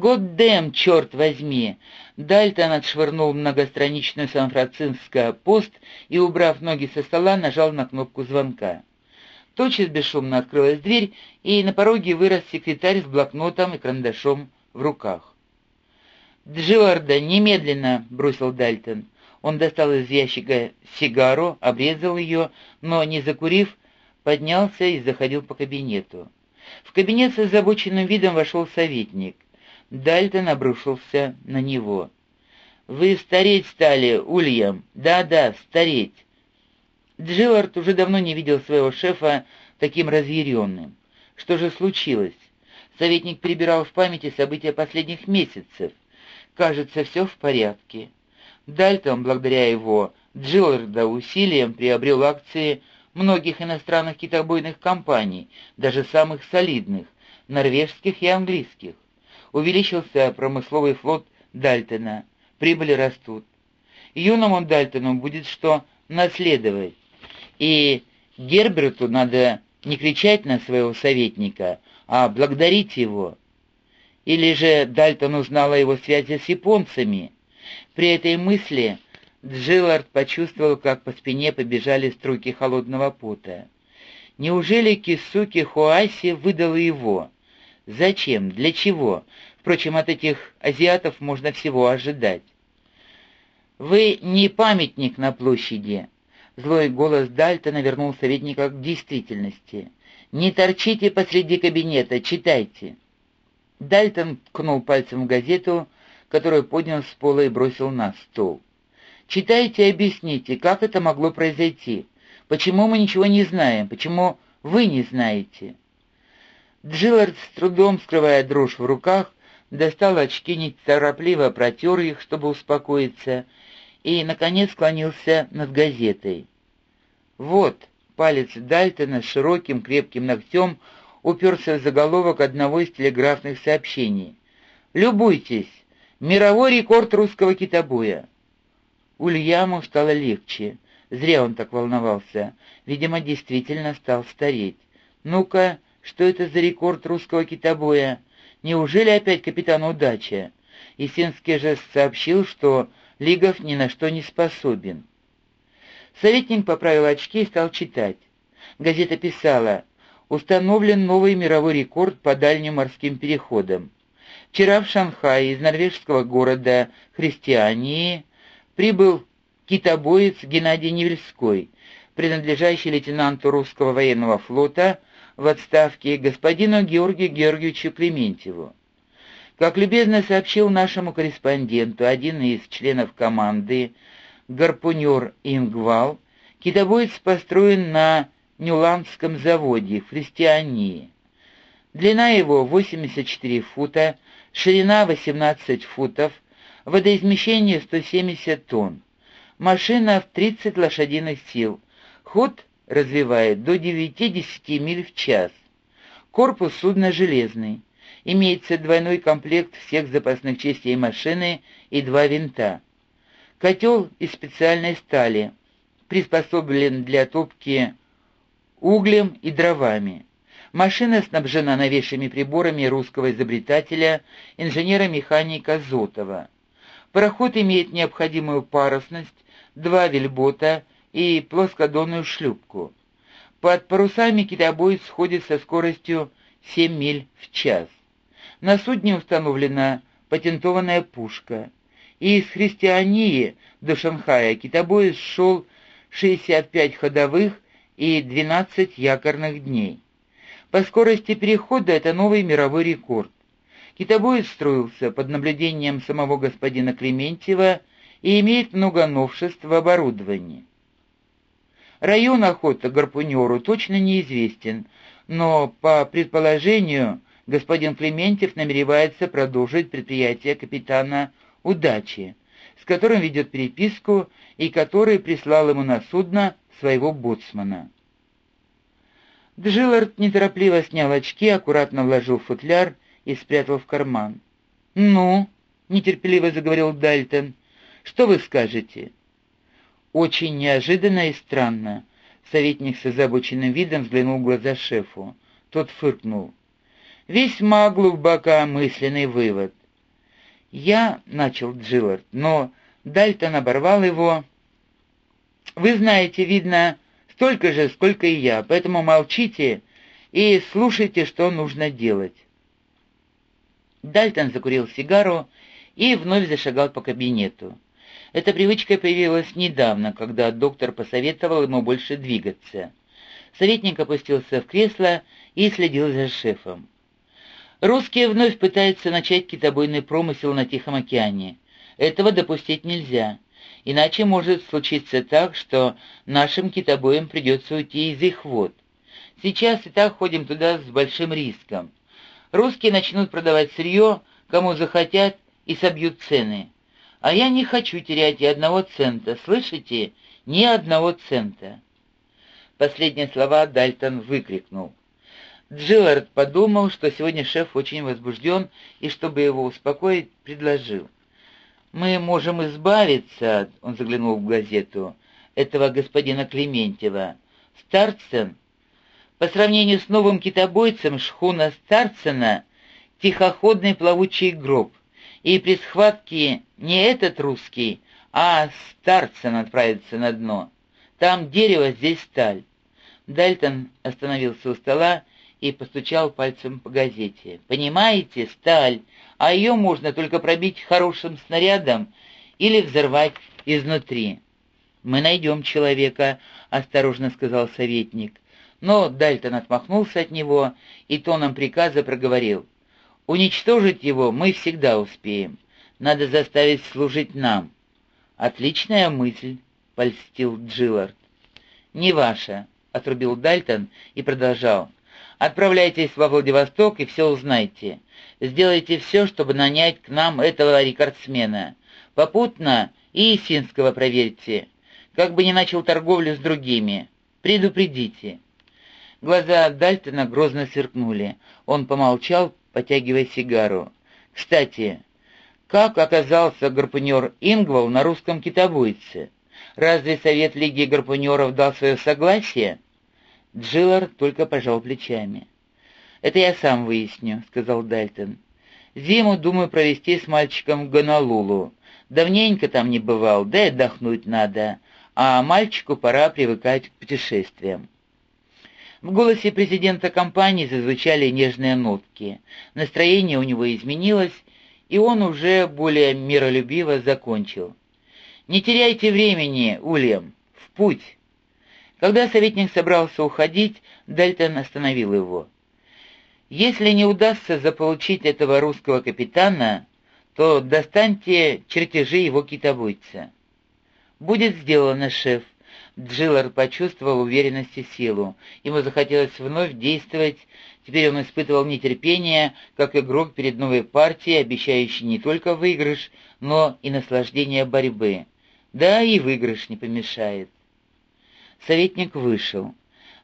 «Годдэм, черт возьми!» Дальтон отшвырнул многостраничную Сан-Франциско пост и, убрав ноги со стола, нажал на кнопку звонка. Тотчас бесшумно открылась дверь, и на пороге вырос секретарь с блокнотом и карандашом в руках. «Джилларда, немедленно!» — бросил Дальтон. Он достал из ящика сигару, обрезал ее, но, не закурив, поднялся и заходил по кабинету. В кабинет с озабоченным видом вошел советник — Дальтон обрушился на него. «Вы стареть стали, Ульям. Да-да, стареть». Джиллард уже давно не видел своего шефа таким разъяренным. Что же случилось? Советник перебирал в памяти события последних месяцев. Кажется, все в порядке. Дальтон, благодаря его, Джилларда усилием приобрел акции многих иностранных китобойных компаний, даже самых солидных, норвежских и английских увеличился промысловый флот Дальтона, прибыли растут. Юному Дальтону будет что наследовать. И Герберту надо не кричать на своего советника, а благодарить его. Или же Дальтон узнал о его связи с японцами. При этой мысли Джиллард почувствовал, как по спине побежали струйки холодного пота. Неужели Кисуки Хуаси выдала его? Зачем? Для чего? Впрочем, от этих азиатов можно всего ожидать. «Вы не памятник на площади!» Злой голос Дальтона вернул советника к действительности. «Не торчите посреди кабинета, читайте!» Дальтон ткнул пальцем в газету, которую поднял с пола и бросил на стол. «Читайте и объясните, как это могло произойти? Почему мы ничего не знаем? Почему вы не знаете?» Джиллард, с трудом скрывая дрожь в руках, достал очки, неторопливо протер их, чтобы успокоиться, и, наконец, склонился над газетой. Вот, палец Дальтона с широким крепким ногтем уперся в заголовок одного из телеграфных сообщений. «Любуйтесь! Мировой рекорд русского китобоя!» Ульяму стало легче. Зря он так волновался. Видимо, действительно стал стареть. «Ну-ка, что это за рекорд русского китобоя? Неужели опять капитан удача? Есинский же сообщил, что Лигов ни на что не способен. Советник поправил очки и стал читать. Газета писала «Установлен новый мировой рекорд по дальним морским переходам. Вчера в Шанхае из норвежского города Христиании прибыл китобоец Геннадий Невельской, принадлежащий лейтенанту русского военного флота в отставке господину Георгию Георгиевичу Клементьеву. Как любезно сообщил нашему корреспонденту один из членов команды, гарпунер Ингвал, китобоец построен на Нюландском заводе в Христиании. Длина его 84 фута, ширина 18 футов, водоизмещение 170 тонн. Машина в 30 лошадиных сил, ход развивает до 9-10 миль в час. Корпус судна железный. Имеется двойной комплект всех запасных частей машины и два винта. Котел из специальной стали, приспособлен для топки углем и дровами. Машина снабжена новейшими приборами русского изобретателя, инженера-механика Зотова. Пароход имеет необходимую парусность, два вельбота и плоскодонную шлюпку. Под парусами китобой сходит со скоростью 7 миль в час. На судне установлена патентованная пушка. И из Христиании до Шанхая китобой шел 65 ходовых и 12 якорных дней. По скорости перехода это новый мировой рекорд. Китобой строился под наблюдением самого господина Клементьева и имеет много новшеств в оборудовании. Район охоты гарпунеру точно неизвестен, но, по предположению, господин Клементьев намеревается продолжить предприятие капитана «Удачи», с которым ведет переписку и который прислал ему на судно своего боцмана. Джилард неторопливо снял очки, аккуратно вложил футляр и спрятал в карман. «Ну?» — нетерпеливо заговорил Дальтон. «Что вы скажете?» Очень неожиданно и странно. Советник с озабоченным видом взглянул в глаза шефу. Тот фыркнул. Весьма глубокомысленный вывод. «Я», — начал Джиллард, но Дальтон оборвал его. «Вы знаете, видно, столько же, сколько и я, поэтому молчите и слушайте, что нужно делать». Дальтон закурил сигару и вновь зашагал по кабинету. Эта привычка появилась недавно, когда доктор посоветовал ему больше двигаться. Советник опустился в кресло и следил за шефом. Русские вновь пытаются начать китобойный промысел на Тихом океане. Этого допустить нельзя. Иначе может случиться так, что нашим китобоям придется уйти из их вод. Сейчас и так ходим туда с большим риском. Русские начнут продавать сырье, кому захотят, и собьют цены. А я не хочу терять и одного цента, слышите? Ни одного цента. Последние слова Дальтон выкрикнул. Джиллард подумал, что сегодня шеф очень возбужден, и чтобы его успокоить, предложил. «Мы можем избавиться», — он заглянул в газету, — «этого господина Клементьева. Старцен? По сравнению с новым китобойцем, шхуна Старцена — тихоходный плавучий гроб и при схватке не этот русский, а Старцен отправится на дно. Там дерево, здесь сталь. Дальтон остановился у стола и постучал пальцем по газете. «Понимаете, сталь, а ее можно только пробить хорошим снарядом или взорвать изнутри». «Мы найдем человека», — осторожно сказал советник. Но Дальтон отмахнулся от него и тоном приказа проговорил. Уничтожить его мы всегда успеем. Надо заставить служить нам». «Отличная мысль», — польстил Джиллард. «Не ваша», — отрубил Дальтон и продолжал. «Отправляйтесь во Владивосток и все узнайте. Сделайте все, чтобы нанять к нам этого рекордсмена. Попутно и Исинского проверьте. Как бы не начал торговлю с другими. Предупредите». Глаза Дальтона грозно сверкнули. Он помолчал, потягивая сигару. «Кстати, как оказался гарпунер Ингвал на русском китобойце? Разве Совет Лиги гарпунеров дал свое согласие?» Джиллар только пожал плечами. «Это я сам выясню», — сказал Дальтон. «Зиму думаю провести с мальчиком в Гонолулу. Давненько там не бывал, да и отдохнуть надо, а мальчику пора привыкать к путешествиям». В голосе президента компании зазвучали нежные нотки. Настроение у него изменилось, и он уже более миролюбиво закончил. «Не теряйте времени, Ульям, в путь!» Когда советник собрался уходить, Дальтон остановил его. «Если не удастся заполучить этого русского капитана, то достаньте чертежи его китобойца». «Будет сделано, шеф», Джиллард почувствовал уверенность и силу. Ему захотелось вновь действовать. Теперь он испытывал нетерпение, как игрок перед новой партией, обещающей не только выигрыш, но и наслаждение борьбы. Да, и выигрыш не помешает. Советник вышел.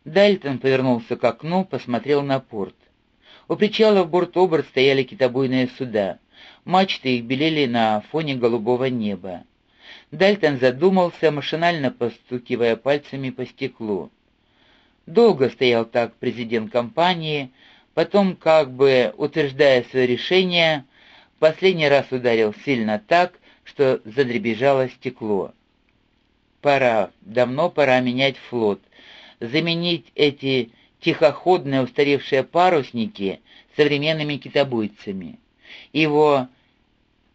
Дальтон повернулся к окну, посмотрел на порт. У причала в борт-оборот стояли китобойные суда. Мачты их белели на фоне голубого неба. Дальтон задумался, машинально постукивая пальцами по стеклу. Долго стоял так президент компании, потом, как бы утверждая свое решение, последний раз ударил сильно так, что задребежало стекло. Пора, давно пора менять флот, заменить эти тихоходные устаревшие парусники современными китобойцами. Его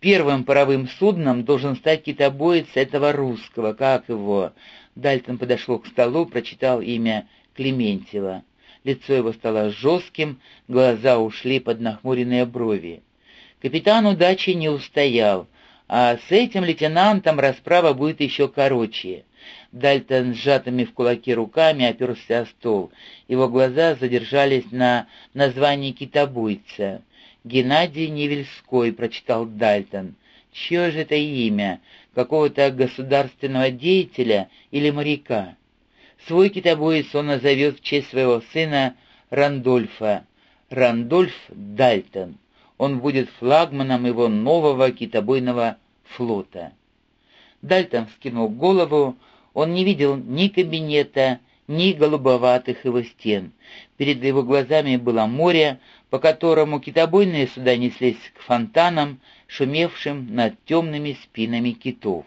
Первым паровым судном должен стать китобоец этого русского, как его. Дальтон подошел к столу, прочитал имя Клементьева. Лицо его стало жестким, глаза ушли под нахмуренные брови. Капитан удачи не устоял, а с этим лейтенантом расправа будет еще короче. Дальтон сжатыми в кулаки руками оперся о стол. Его глаза задержались на названии китобойца. Геннадий Невельской, прочитал Дальтон. Чье же это имя? Какого-то государственного деятеля или моряка? Свой китобоец он назовет в честь своего сына Рандольфа. Рандольф Дальтон. Он будет флагманом его нового китобойного флота. Дальтон вскинул голову, он не видел ни кабинета, ни голубоватых его стен. Перед его глазами было море, по которому китобойные суда неслись к фонтанам, шумевшим над темными спинами китов.